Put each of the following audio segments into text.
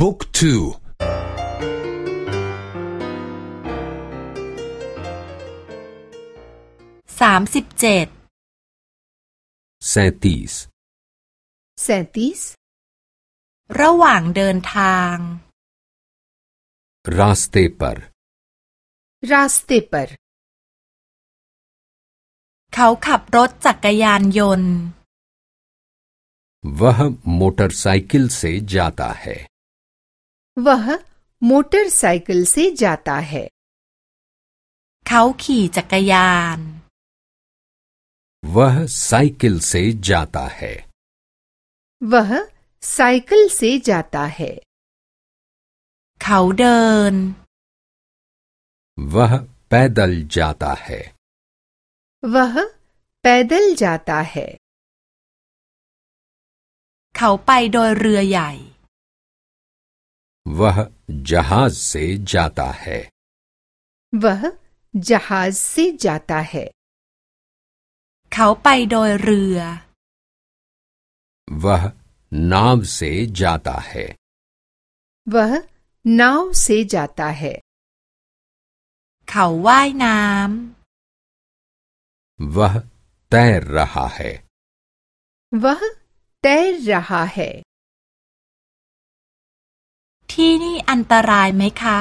บุ๊กทูสามสิบเจ็ด सैतीस सैतीस ระหว่างเดินทาง रास्ते पर रास्ते पर เขาขับรถจักรยานยนต์ वह मोटरसाइकिल से जाता है वह मोटरसाइकिल से जाता है เขาขี่จักรยาน वह साइकिल से जाता है वह साइकिल से जाता है เขาเดิน वह पैदल जाता है वह पैदल जाता है เขาไปโดยเรือใหญ่ वह जहाज से जाता है वह जहाज से जाता है เขาไปโดยเรือ वह नाव से जाता है वह नाव से जाता है เขาว่ายน้ वह तैर रहा है वह तैर रहा है ำ ที่นี่อันตรายไหมคะ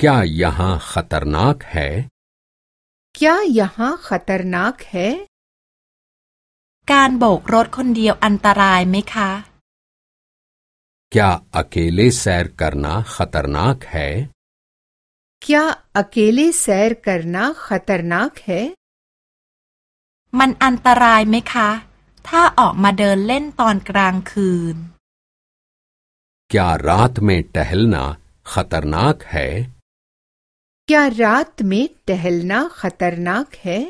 क्या यहाँ खतरनाक है क्या यहाँ खतरनाक है การโบกรถคนเดียวอันตรายไหมคะ क्या अकेले सैर करना खतरनाक है क्या अकेले सैर करना खतरनाक है มันอันตรายไหมคะ ถ้าออกมาเดินเล่นตอนกลางคืน क्या रात में टहलना खतरनाक है क्या रात में टहलना खतरनाक है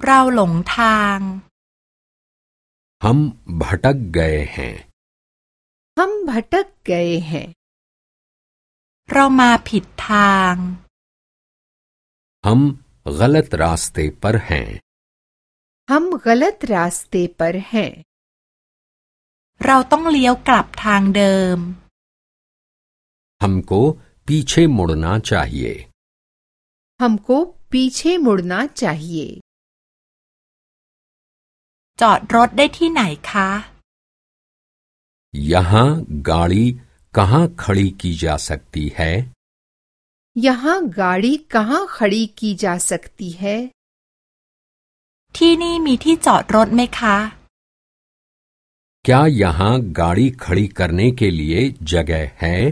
เราหลงทาง हम भटक गए हैं हम भटक गए हैं เรามาผิดทาง हम गलत रास्ते पर हैं हम गलत रास्ते पर हैं เราต้องเลี้ยวกลับทางเดิม हमको पीछे मुड़ना चाहिए हमको पीछे मुड़ना चाहिए จอดรถได้ที่ไหนคะ यहाँ गाड़ी कहाँ खड़ी की जा सकती है यहाँ गाड़ी कहाँ खड़ी की जा सकती है ที่นี่มีที่จอดรถไหมคะ क्या यहाँ गाड़ी खड़ी करने के लिए जगह है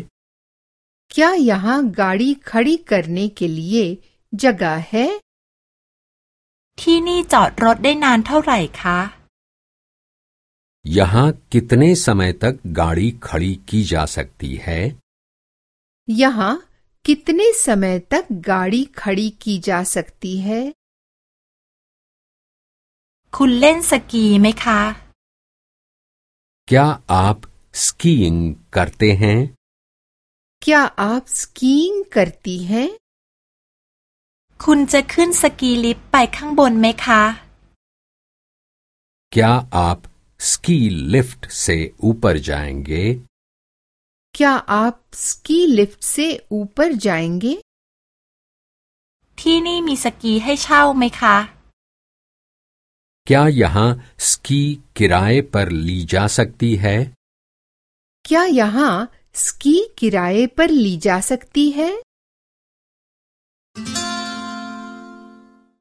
क्या यहाँ गाड़ी खड़ी करने के लिए जगह है ที่นี่จอดรถได้นานเท่าไหร่คะ यहाँ कितने समय तक गाड़ी खड़ी की जा सकती है यहाँ कितने समय तक गाड़ी खड़ी की जा सकती है คุณเล่นสกีไหมคะ क्या आप स्कीइंग करते हैं क्या आप स्कीइंग करती हैं คุณจะขึ้นสกีลิฟต์ไปข้างบนไหมคะ क्या आप स्की लिफ्ट से ऊपर जाएंगे क्या आप स्की लिफ्ट से ऊपर जाएंगे ที่นี่มีสกีให้เช่าไหมคะ क्या यहाँ स्की किराए पर ली जा सकती है? क्या यहाँ स्की किराए पर ली जा सकती है?